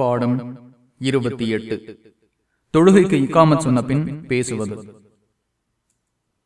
பாடம் இருபத்தி எட்டு. தொழுகைக்கு இக்காமத் சொன்ன பின் பேசுவது.